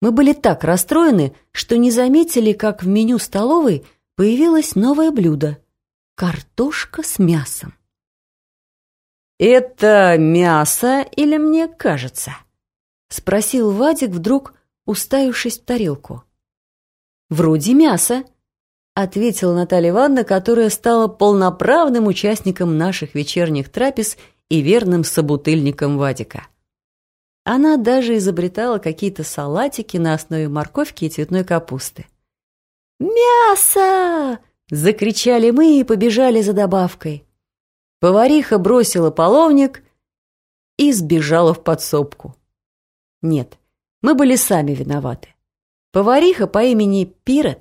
Мы были так расстроены, что не заметили, как в меню столовой появилось новое блюдо — картошка с мясом. «Это мясо или мне кажется?» — спросил Вадик вдруг, уставившись в тарелку. «Вроде мясо», — ответила Наталья Ивановна, которая стала полноправным участником наших вечерних трапез и верным собутыльником Вадика. Она даже изобретала какие-то салатики на основе морковки и цветной капусты. «Мясо!» — закричали мы и побежали за добавкой. Повариха бросила половник и сбежала в подсобку. Нет, мы были сами виноваты. Повариха по имени Пирот,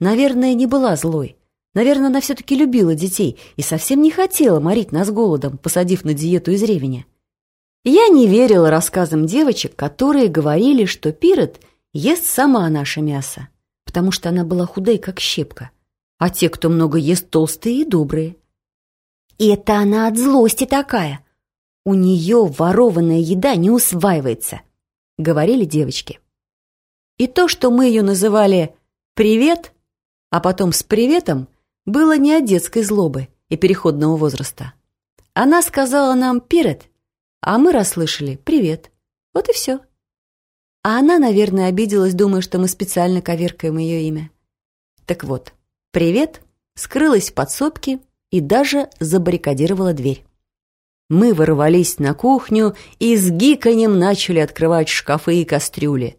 наверное, не была злой. Наверное, она все-таки любила детей и совсем не хотела морить нас голодом, посадив на диету из ревеня. Я не верила рассказам девочек, которые говорили, что Пирот ест сама наше мясо, потому что она была худой, как щепка, а те, кто много ест, толстые и добрые. Это она от злости такая. У нее ворованная еда не усваивается, говорили девочки. И то, что мы ее называли «привет», а потом с приветом, было не от детской злобы и переходного возраста. Она сказала нам «пирет», а мы расслышали «привет». Вот и все. А она, наверное, обиделась, думая, что мы специально коверкаем ее имя. Так вот, «привет» скрылась в подсобке и даже забаррикадировала дверь. Мы ворвались на кухню и с гиканьем начали открывать шкафы и кастрюли.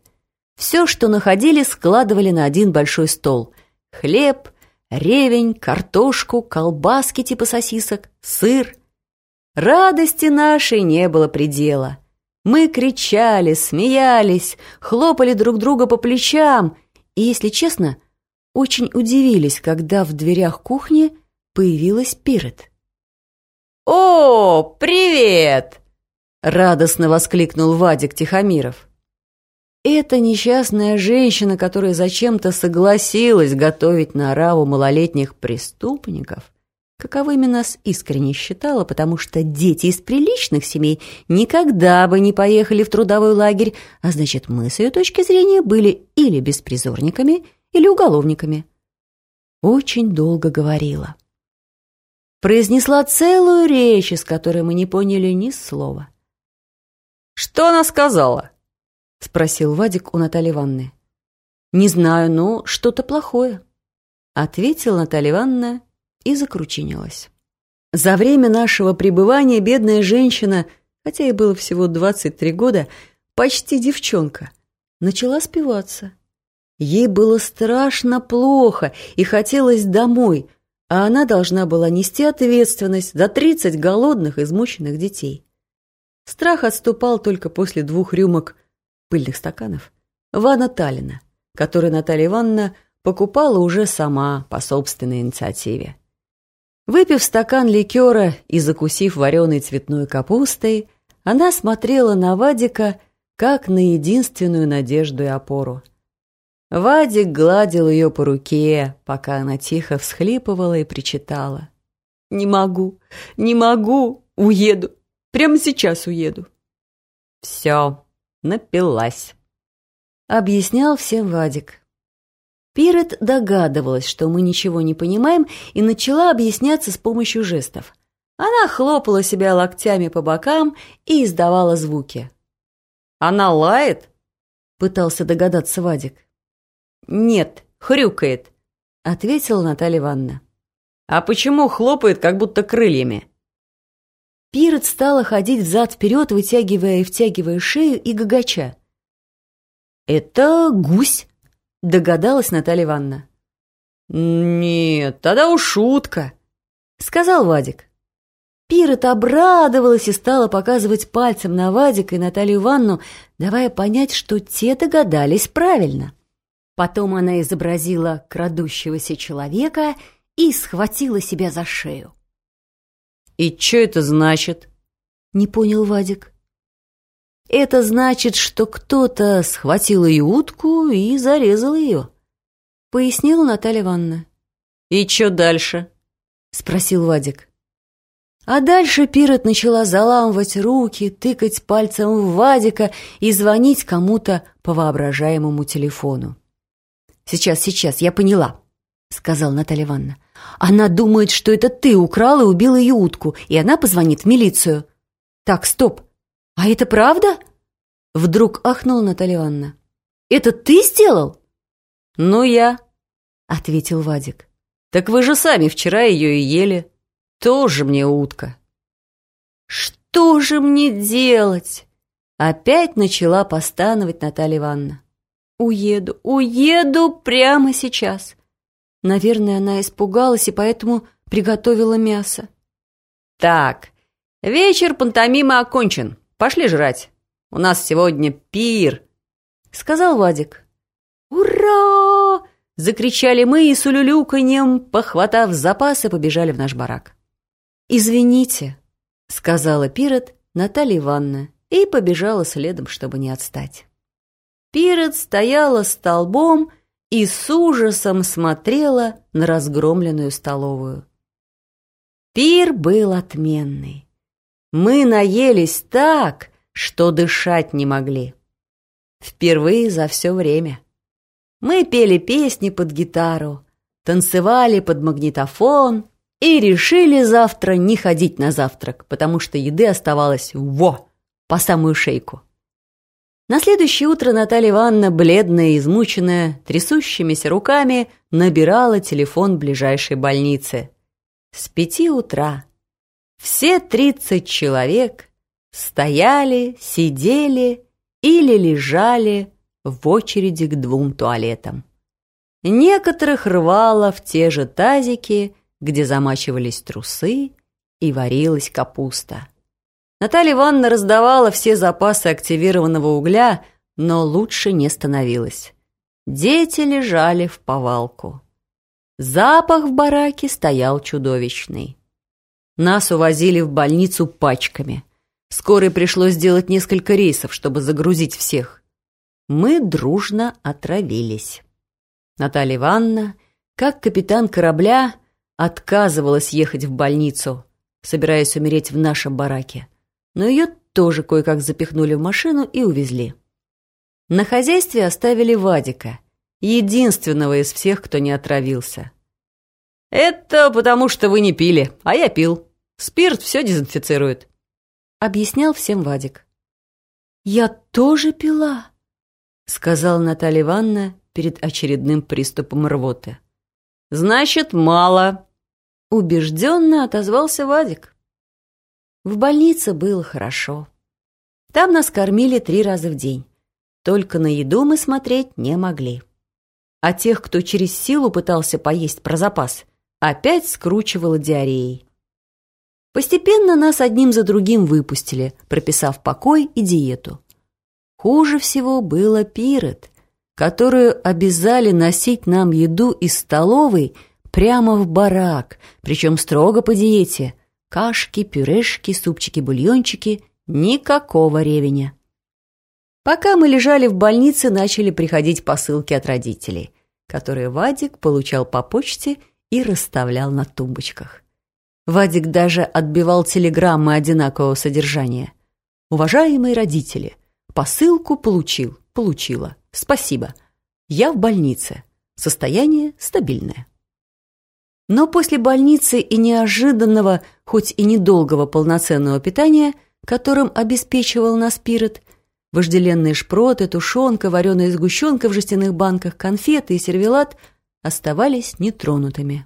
Все, что находили, складывали на один большой стол. Хлеб, ревень, картошку, колбаски типа сосисок, сыр. Радости нашей не было предела. Мы кричали, смеялись, хлопали друг друга по плечам и, если честно, очень удивились, когда в дверях кухни появилась Пирот. «О, привет!» — радостно воскликнул Вадик Тихомиров. Эта несчастная женщина, которая зачем-то согласилась готовить на раву малолетних преступников, каковыми нас искренне считала, потому что дети из приличных семей никогда бы не поехали в трудовой лагерь, а значит, мы с ее точки зрения были или беспризорниками, или уголовниками. Очень долго говорила. Произнесла целую речь, из которой мы не поняли ни слова. «Что она сказала?» — спросил Вадик у Натальи Ивановны. «Не знаю, но что-то плохое», — ответила Наталья Ивановна и закручинилась. За время нашего пребывания бедная женщина, хотя ей было всего 23 года, почти девчонка, начала спиваться. Ей было страшно плохо и хотелось домой, а она должна была нести ответственность за 30 голодных, измученных детей. Страх отступал только после двух рюмок пыльных стаканов, Вана Таллина, который Наталья Ивановна покупала уже сама по собственной инициативе. Выпив стакан ликера и закусив вареной цветной капустой, она смотрела на Вадика как на единственную надежду и опору. Вадик гладил ее по руке, пока она тихо всхлипывала и причитала. «Не могу, не могу, уеду, прямо сейчас уеду». «Все, напилась», — объяснял всем Вадик. Пирет догадывалась, что мы ничего не понимаем, и начала объясняться с помощью жестов. Она хлопала себя локтями по бокам и издавала звуки. «Она лает?» — пытался догадаться Вадик. «Нет, хрюкает», — ответила Наталья Ивановна. «А почему хлопает, как будто крыльями?» Пирот стала ходить взад-вперед, вытягивая и втягивая шею и гагача. «Это гусь», — догадалась Наталья Ивановна. «Нет, тогда уж шутка», — сказал Вадик. Пирот обрадовалась и стала показывать пальцем на Вадика и Наталью Ивановну, давая понять, что те догадались правильно. Потом она изобразила крадущегося человека и схватила себя за шею. «И что это значит?» — не понял Вадик. «Это значит, что кто-то схватил ее утку и зарезал ее», — пояснила Наталья Ивановна. «И что дальше?» — спросил Вадик. А дальше Пирот начала заламывать руки, тыкать пальцем в Вадика и звонить кому-то по воображаемому телефону. «Сейчас, сейчас, я поняла», — сказала Наталья Ивановна. «Она думает, что это ты украл и убил ее утку, и она позвонит в милицию». «Так, стоп! А это правда?» Вдруг ахнула Наталья Ивановна. «Это ты сделал?» «Ну, я», — ответил Вадик. «Так вы же сами вчера ее и ели. Тоже мне утка». «Что же мне делать?» Опять начала постановать Наталья Ивановна. «Уеду, уеду прямо сейчас». Наверное, она испугалась и поэтому приготовила мясо. «Так, вечер пантомимы окончен. Пошли жрать. У нас сегодня пир», — сказал Вадик. «Ура!» — закричали мы и с улюлюканьем, похватав запасы, побежали в наш барак. «Извините», — сказала Пирот Наталья Ивановна и побежала следом, чтобы не отстать. Пирот стояла столбом и с ужасом смотрела на разгромленную столовую. Пир был отменный. Мы наелись так, что дышать не могли. Впервые за все время. Мы пели песни под гитару, танцевали под магнитофон и решили завтра не ходить на завтрак, потому что еды оставалось во, по самую шейку. На следующее утро Наталья Ивановна, бледная и измученная, трясущимися руками, набирала телефон ближайшей больницы. С пяти утра все тридцать человек стояли, сидели или лежали в очереди к двум туалетам. Некоторых рвало в те же тазики, где замачивались трусы и варилась капуста. Наталья Ивановна раздавала все запасы активированного угля, но лучше не становилось. Дети лежали в повалку. Запах в бараке стоял чудовищный. Нас увозили в больницу пачками. Скорой пришлось сделать несколько рейсов, чтобы загрузить всех. Мы дружно отравились. Наталья Ивановна, как капитан корабля, отказывалась ехать в больницу, собираясь умереть в нашем бараке. Но ее тоже кое-как запихнули в машину и увезли. На хозяйстве оставили Вадика, единственного из всех, кто не отравился. «Это потому, что вы не пили, а я пил. Спирт все дезинфицирует», — объяснял всем Вадик. «Я тоже пила», — сказала Наталья Ивановна перед очередным приступом рвоты. «Значит, мало», — убежденно отозвался Вадик. В больнице было хорошо. Там нас кормили три раза в день. Только на еду мы смотреть не могли. А тех, кто через силу пытался поесть про запас, опять скручивало диареей. Постепенно нас одним за другим выпустили, прописав покой и диету. Хуже всего было пирот, которую обязали носить нам еду из столовой прямо в барак, причем строго по диете. Кашки, пюрешки, супчики, бульончики – никакого ревеня. Пока мы лежали в больнице, начали приходить посылки от родителей, которые Вадик получал по почте и расставлял на тумбочках. Вадик даже отбивал телеграммы одинакового содержания. «Уважаемые родители – Посылку получил, получила. Спасибо. Я в больнице. Состояние стабильное. Но после больницы и неожиданного, хоть и недолгого полноценного питания, которым обеспечивал нас Пирот, вожделенные шпроты, тушенка, вареная сгущенка в жестяных банках, конфеты и сервелат оставались нетронутыми.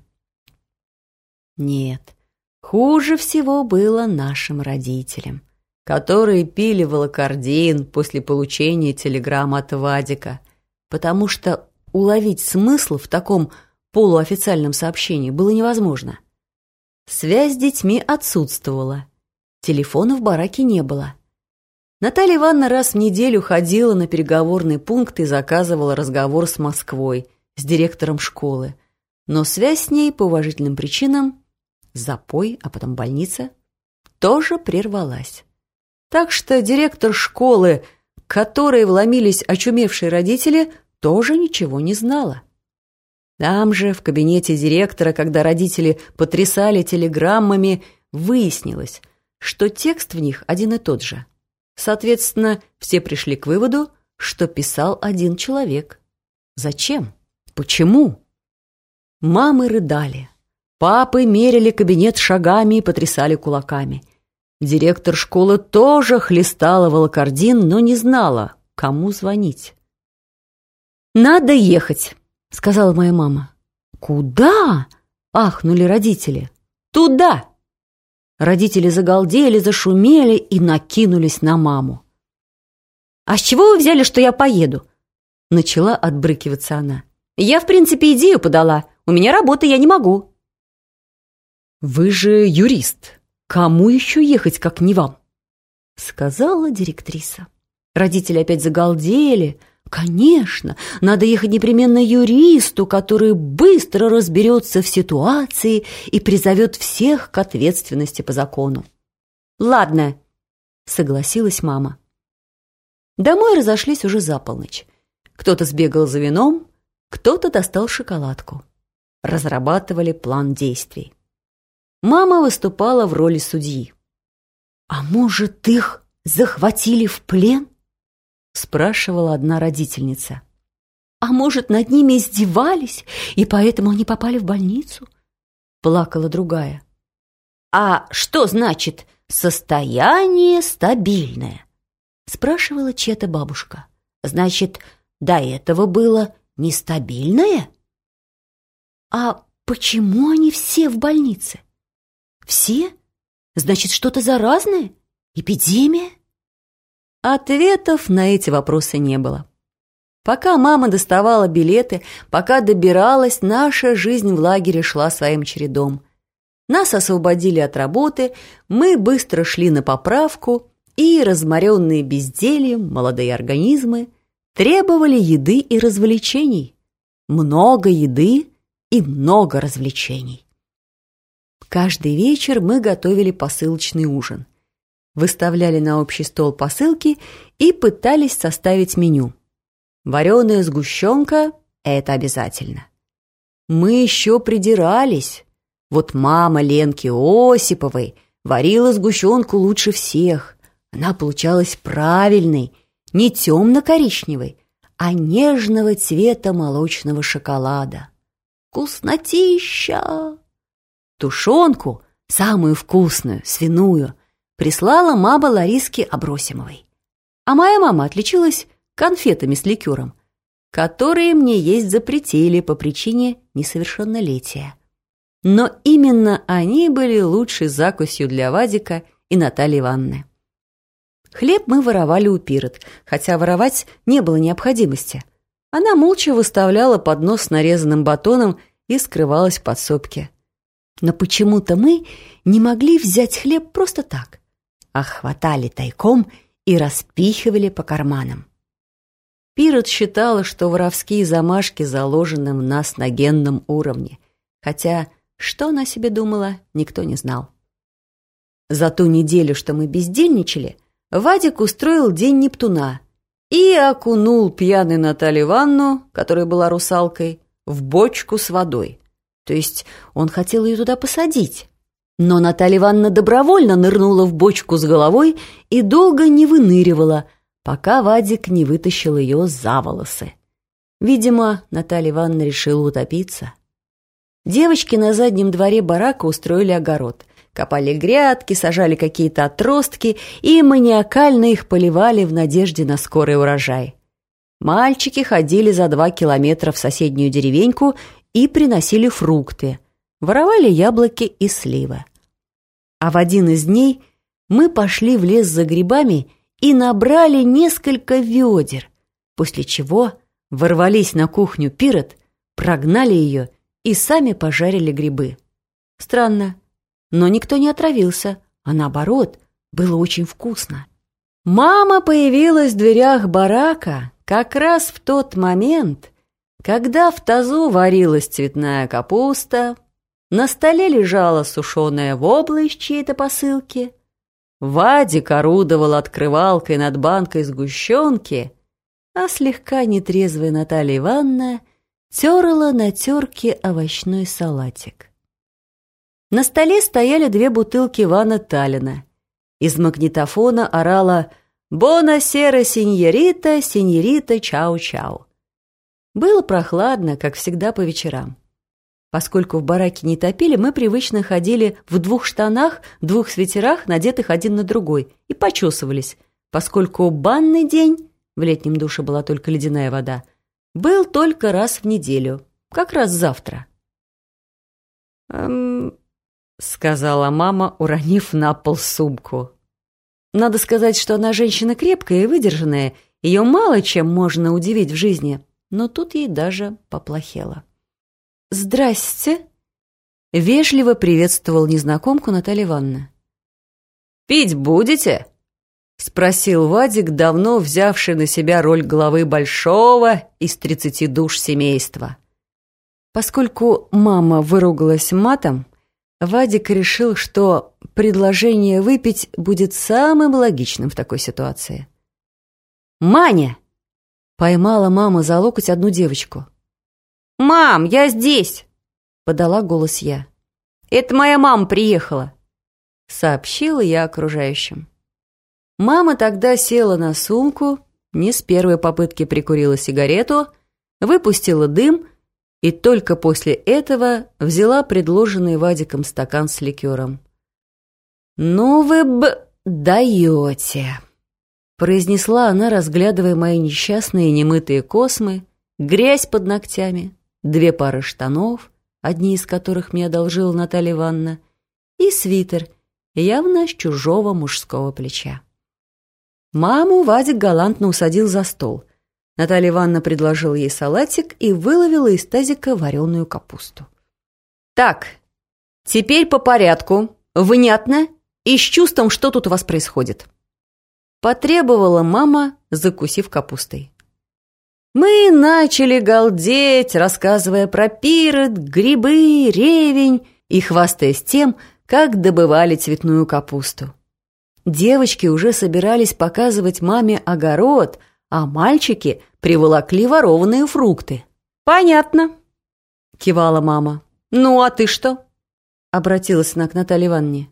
Нет, хуже всего было нашим родителям которые пили волокордин после получения телеграммы от Вадика, потому что уловить смысл в таком полуофициальном сообщении было невозможно. Связь с детьми отсутствовала. Телефона в бараке не было. Наталья Ивановна раз в неделю ходила на переговорный пункт и заказывала разговор с Москвой, с директором школы. Но связь с ней по уважительным причинам, запой, а потом больница, тоже прервалась. Так что директор школы, к которой вломились очумевшие родители, тоже ничего не знала. Там же, в кабинете директора, когда родители потрясали телеграммами, выяснилось, что текст в них один и тот же. Соответственно, все пришли к выводу, что писал один человек. Зачем? Почему? Мамы рыдали. Папы мерили кабинет шагами и потрясали кулаками. Директор школы тоже хлестала волокордин, но не знала, кому звонить. «Надо ехать», — сказала моя мама. «Куда?» — ахнули родители. «Туда!» Родители загалдели, зашумели и накинулись на маму. «А с чего вы взяли, что я поеду?» Начала отбрыкиваться она. «Я, в принципе, идею подала. У меня работа, я не могу». «Вы же юрист. Кому еще ехать, как не вам?» Сказала директриса. Родители опять загалдели, Конечно, надо ехать непременно юристу, который быстро разберется в ситуации и призовет всех к ответственности по закону. Ладно, согласилась мама. Домой разошлись уже за полночь. Кто-то сбегал за вином, кто-то достал шоколадку. Разрабатывали план действий. Мама выступала в роли судьи. «А может, их захватили в плен?» спрашивала одна родительница. «А может, над ними издевались, и поэтому они попали в больницу?» Плакала другая. «А что значит «состояние стабильное»?» Спрашивала чья-то бабушка. «Значит, до этого было нестабильное?» «А почему они все в больнице?» «Все? Значит, что-то заразное? Эпидемия?» Ответов на эти вопросы не было. Пока мама доставала билеты, пока добиралась, наша жизнь в лагере шла своим чередом. Нас освободили от работы, мы быстро шли на поправку, и, разморенные бездельем, молодые организмы требовали еды и развлечений. Много еды и много развлечений. Каждый вечер мы готовили посылочный ужин – выставляли на общий стол посылки и пытались составить меню. Вареная сгущенка – это обязательно. Мы еще придирались. Вот мама Ленки Осиповой варила сгущенку лучше всех. Она получалась правильной, не темно-коричневой, а нежного цвета молочного шоколада. Вкуснотища! Тушенку, самую вкусную, свиную, прислала мама Лариски Абросимовой. А моя мама отличилась конфетами с ликером, которые мне есть запретили по причине несовершеннолетия. Но именно они были лучшей закусью для Вадика и Натальи Ивановны. Хлеб мы воровали у Пирот, хотя воровать не было необходимости. Она молча выставляла поднос с нарезанным батоном и скрывалась в подсобке. Но почему-то мы не могли взять хлеб просто так а хватали тайком и распихивали по карманам. Пирот считала, что воровские замашки заложены в нас на генном уровне, хотя что она себе думала, никто не знал. За ту неделю, что мы бездельничали, Вадик устроил день Нептуна и окунул пьяный Наталью Ивановну, которая была русалкой, в бочку с водой. То есть он хотел ее туда посадить, но Наталья Ивановна добровольно нырнула в бочку с головой и долго не выныривала, пока Вадик не вытащил ее за волосы. Видимо, Наталья Ивановна решила утопиться. Девочки на заднем дворе барака устроили огород. Копали грядки, сажали какие-то отростки и маниакально их поливали в надежде на скорый урожай. Мальчики ходили за два километра в соседнюю деревеньку и приносили фрукты. Воровали яблоки и сливы. А в один из дней мы пошли в лес за грибами и набрали несколько ведер, после чего ворвались на кухню Пирот, прогнали ее и сами пожарили грибы. Странно, но никто не отравился, а наоборот, было очень вкусно. Мама появилась в дверях барака как раз в тот момент, когда в тазу варилась цветная капуста, на столе лежала сушеная вобла из чьей-то посылки. Вадик орудовал открывалкой над банкой сгущенки, а слегка нетрезвая Наталья Ивановна терла на терке овощной салатик. На столе стояли две бутылки Вана Таллина. Из магнитофона орала «Бона сера синьорита, синьорита, чау-чау». Было прохладно, как всегда по вечерам. Поскольку в бараке не топили, мы привычно ходили в двух штанах, двух свитерах, надетых один на другой, и почесывались, поскольку банный день, в летнем душе была только ледяная вода, был только раз в неделю, как раз завтра. «Эм...» — сказала мама, уронив на пол сумку. Надо сказать, что она женщина крепкая и выдержанная, ее мало чем можно удивить в жизни, но тут ей даже поплохело. «Здрасте!» — вежливо приветствовал незнакомку Наталья Ивановна. «Пить будете?» — спросил Вадик, давно взявший на себя роль главы большого из тридцати душ семейства. Поскольку мама выругалась матом, Вадик решил, что предложение выпить будет самым логичным в такой ситуации. «Маня!» — поймала мама за локоть одну девочку. «Мам, я здесь!» — подала голос я. «Это моя мама приехала!» — сообщила я окружающим. Мама тогда села на сумку, не с первой попытки прикурила сигарету, выпустила дым и только после этого взяла предложенный Вадиком стакан с ликером. «Ну вы б... даете!» произнесла она, разглядывая мои несчастные немытые космы, грязь под ногтями, две пары штанов, одни из которых мне одолжила Наталья Ивановна, и свитер, явно с чужого мужского плеча. Маму Вадик галантно усадил за стол. Наталья Ивановна предложила ей салатик и выловила из тазика вареную капусту. «Так, теперь по порядку. Внятно и с чувством, что тут у вас происходит». Потребовала мама, закусив капустой. Мы начали галдеть, рассказывая про пирот, грибы, ревень и хвастаясь тем, как добывали цветную капусту. Девочки уже собирались показывать маме огород, а мальчики приволокли ворованные фрукты. «Понятно», — кивала мама. «Ну, а ты что?» — обратилась она к Наталье Ивановне.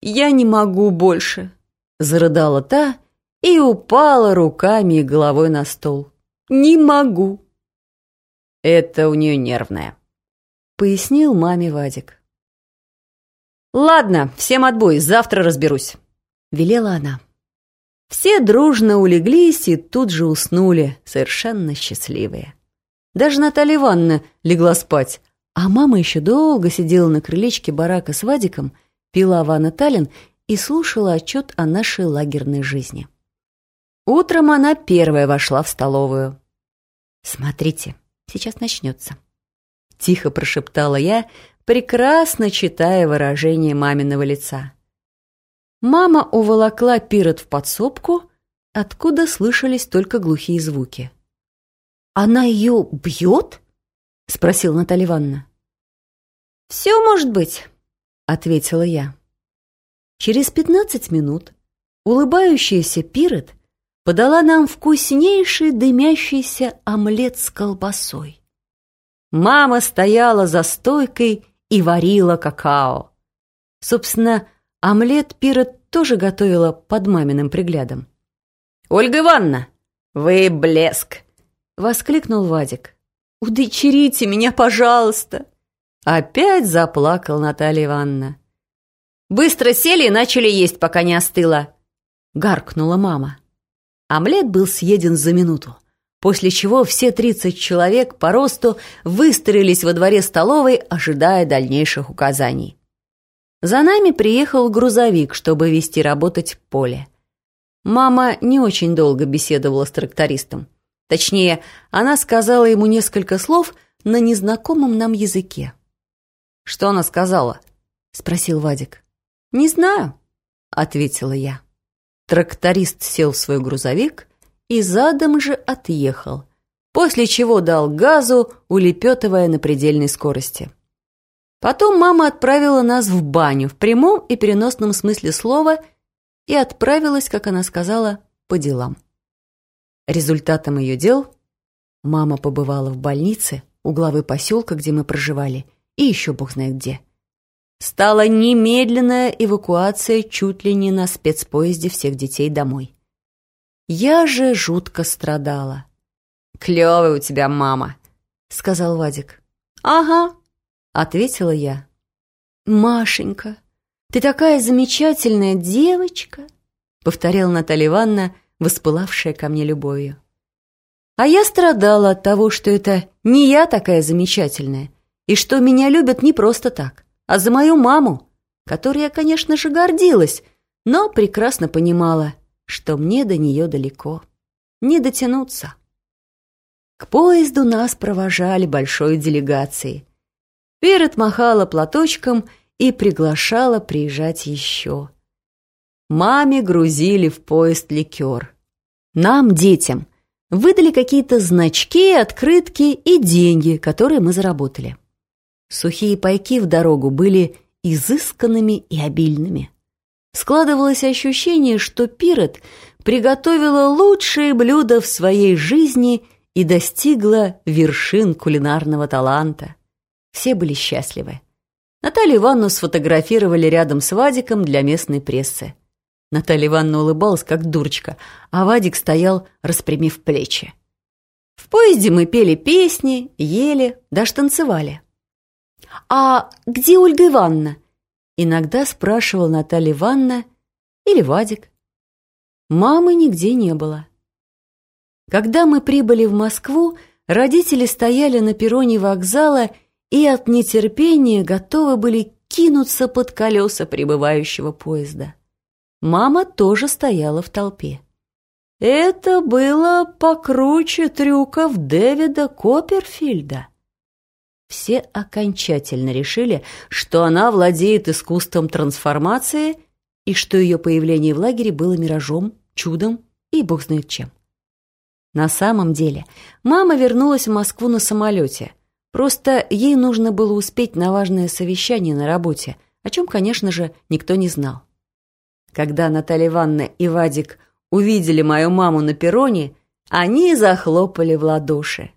«Я не могу больше», — зарыдала та и упала руками и головой на стол. Не могу. Это у нее нервная, пояснил маме Вадик. Ладно, всем отбой, завтра разберусь, велела она. Все дружно улеглись и тут же уснули, совершенно счастливые. Даже Наталья Ивановна легла спать, а мама еще долго сидела на крылечке барака с Вадиком, пила Ванна Таллин и слушала отчет о нашей лагерной жизни. Утром она первая вошла в столовую. «Смотрите, сейчас начнется», — тихо прошептала я, прекрасно читая выражение маминого лица. Мама уволокла пирот в подсобку, откуда слышались только глухие звуки. «Она ее бьет?» — спросила Наталья Ивановна. «Все может быть», — ответила я. Через пятнадцать минут улыбающаяся пирот — подала нам вкуснейший дымящийся омлет с колбасой. Мама стояла за стойкой и варила какао. Собственно, омлет Пира тоже готовила под маминым приглядом. «Ольга Ивановна, вы блеск!» — воскликнул Вадик. «Удочерите меня, пожалуйста!» Опять заплакал Наталья Ивановна. «Быстро сели и начали есть, пока не остыло!» — гаркнула мама. Омлет был съеден за минуту, после чего все 30 человек по росту выстроились во дворе столовой, ожидая дальнейших указаний. За нами приехал грузовик, чтобы вести работать поле. Мама не очень долго беседовала с трактористом. Точнее, она сказала ему несколько слов на незнакомом нам языке. «Что она сказала?» — спросил Вадик. «Не знаю», — ответила я. Тракторист сел в свой грузовик и задом же отъехал, после чего дал газу, улепетывая на предельной скорости. Потом мама отправила нас в баню в прямом и переносном смысле слова и отправилась, как она сказала, по делам. Результатом ее дел мама побывала в больнице у главы поселка, где мы проживали, и еще бог знает где. стала немедленная эвакуация чуть ли не на спецпоезде всех детей домой. Я же жутко страдала. «Клёвая у тебя мама», — сказал Вадик. «Ага», — ответила я. «Машенька, ты такая замечательная девочка», — повторяла Наталья Ивановна, воспылавшая ко мне любовью. А я страдала от того, что это не я такая замечательная, и что меня любят не просто так, а за мою маму, которой я, конечно же, гордилась, но прекрасно понимала, что мне до нее далеко, не дотянуться. К поезду нас провожали большой делегацией. Перед махала платочком и приглашала приезжать еще. Маме грузили в поезд ликер. Нам, детям, выдали какие-то значки, открытки и деньги, которые мы заработали. Сухие пайки в дорогу были изысканными и обильными. Складывалось ощущение, что Пирот приготовила лучшие блюда в своей жизни и достигла вершин кулинарного таланта. Все были счастливы. Наталью Ивановну сфотографировали рядом с Вадиком для местной прессы. Наталья Ивановна улыбалась, как дурочка, а Вадик стоял, распрямив плечи. В поезде мы пели песни, ели, даже танцевали. «А где Ольга Ивановна?» Иногда спрашивал Наталья Ивановна или Вадик. Мамы нигде не было. Когда мы прибыли в Москву, родители стояли на перроне вокзала и от нетерпения готовы были кинуться под колеса прибывающего поезда. Мама тоже стояла в толпе. Это было покруче трюков Дэвида Копперфильда. Все окончательно решили, что она владеет искусством трансформации и что ее появление в лагере было миражом, чудом и бог знает чем. На самом деле, мама вернулась в Москву на самолете. Просто ей нужно было успеть на важное совещание на работе, о чем, конечно же, никто не знал. Когда Наталья Ивановна и Вадик увидели мою маму на перроне, они захлопали в ладоши.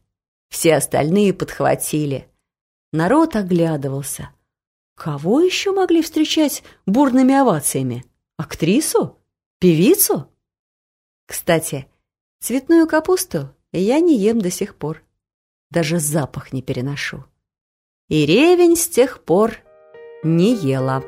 Все остальные подхватили. Народ оглядывался. Кого еще могли встречать бурными овациями? Актрису? Певицу? Кстати, цветную капусту я не ем до сих пор. Даже запах не переношу. И ревень с тех пор не ела.